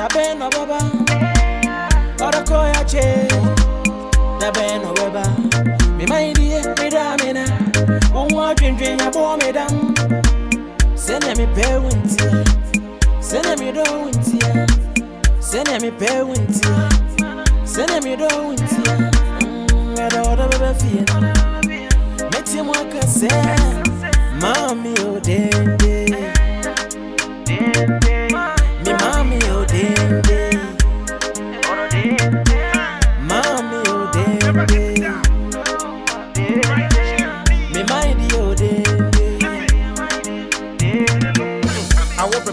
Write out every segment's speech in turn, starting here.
dabe no baba. Oroko ya che. Dabe no baba. Me mind ye me da me na. Unwa dwen dwen ya bo me dam Sene me pe winti. Sene me do winti. Sene me pe winti. Sene me do winti. Mm, Ngada oda bebe fie. Meti mwaka se Mami o dende Mi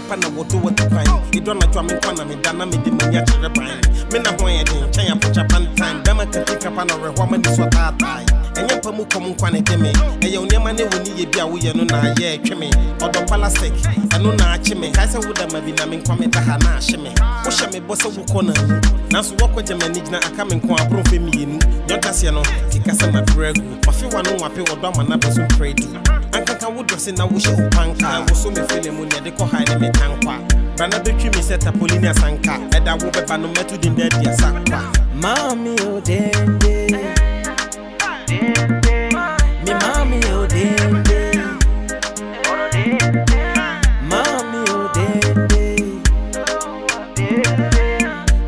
bɛpa na wɔdo wɔ tepan ɛdɔ anadwo a menkwa na meda na mede m'ani akyerɛ ban me na ho ayɛ den nkyɛn apokya pantan bɛma kati kapa na ɔwerɛhɔ ma ni so taatae ɛnyɛ mpa mu kɔm nkwa ne de me. Ɛyɛ wo nneɛma ne wo niyɛ bi a woyɛ no na ayɛ ɛtwe me. Ɔdɔ palastic ɛno na akye me. Kae sɛ woda ma bi na menkwa meda ha na ahye me. Me bɔ sɛ wokɔ na mu nanso woakɔgya m'ani gyina aka me nko aborɔmfɛ mmienu nyɔntaseɛ no. Keka sɛ mabrɛ agu wafe wa no wape na bɛ so ankaka wo dɔse na wohyɛ wo panka. Wo so me fele mu neɛde kɔ hae ne me tankwa. Brana bɛtwi me sɛ tapoli asanka. Ɛda wo bɛba no mɛto den da adi asa kwa Mami o dende. Mi mami o dende. O dende.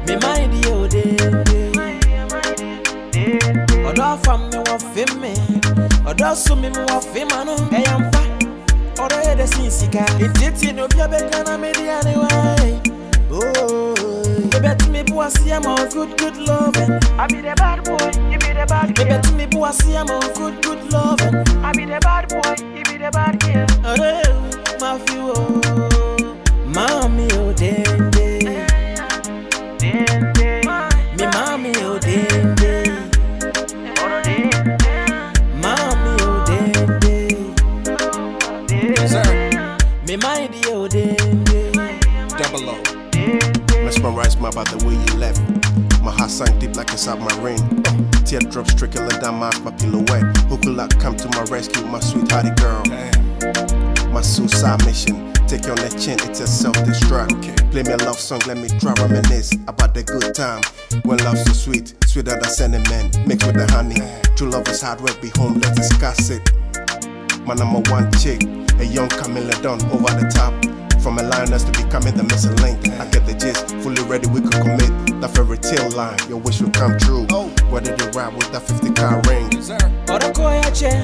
Mi mind o dende. Ọ̀dọ́ afa mi wọ fi so mi mi wọ fi Ẹ̀yà mpa Ọ̀dọ́ yẹ dẹ̀ sin sika. Ètìtì ni obi abẹ́ka na mi di ẹni wáyé Bébẹ̀ tí mi bú wa sí ẹ̀ mọ̀ good good loving. I be the bad boy, you be the bad girl. bú wa sí ẹ̀ mọ̀ good good loving. I be the bad boy, you be the bad girl. máa fi wò Mesmerized my by the way you left. My heart sank deep like a submarine. Teardrops trickling down my my pillow wet. Who could not come to my rescue, my sweethearty girl? My suicide mission. Take you on the chin, it's a self-destruct. Play me a love song, let me try reminisce about the good time. When love's so sweet, sweeter than cinnamon, mixed with the honey. True love is hard work, be home, let's discuss it. My number one chick, a young Camilla Dunn over the top. From a lioness to becoming the missing link. I get the gist, fully ready, we could commit. The fairy tale line, your wish will come true. Whether they ride with that 50 car ring. Ọ̀dọ́kọ̀ ya chẹ́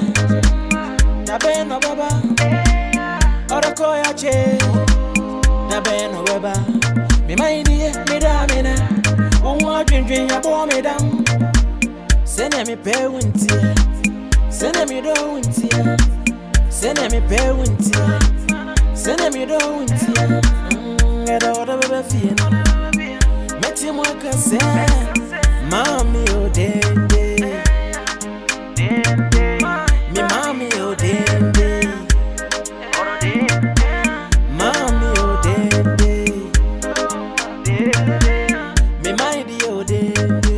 Dabẹ́ nọ bàbá Ọ̀dọ́kọ̀ ya chẹ́ Dabẹ́ nọ bàbá Mi máa ń yẹ mi dá mi ná Ohun adwendwen ya bọ́ mi dám Sẹ́nẹ̀ mi ntí Sẹ́nẹ̀ mi dọ́ wù fie mɛte mu aka sɛ maame o dende me mami o dende mami o dende me mami o dende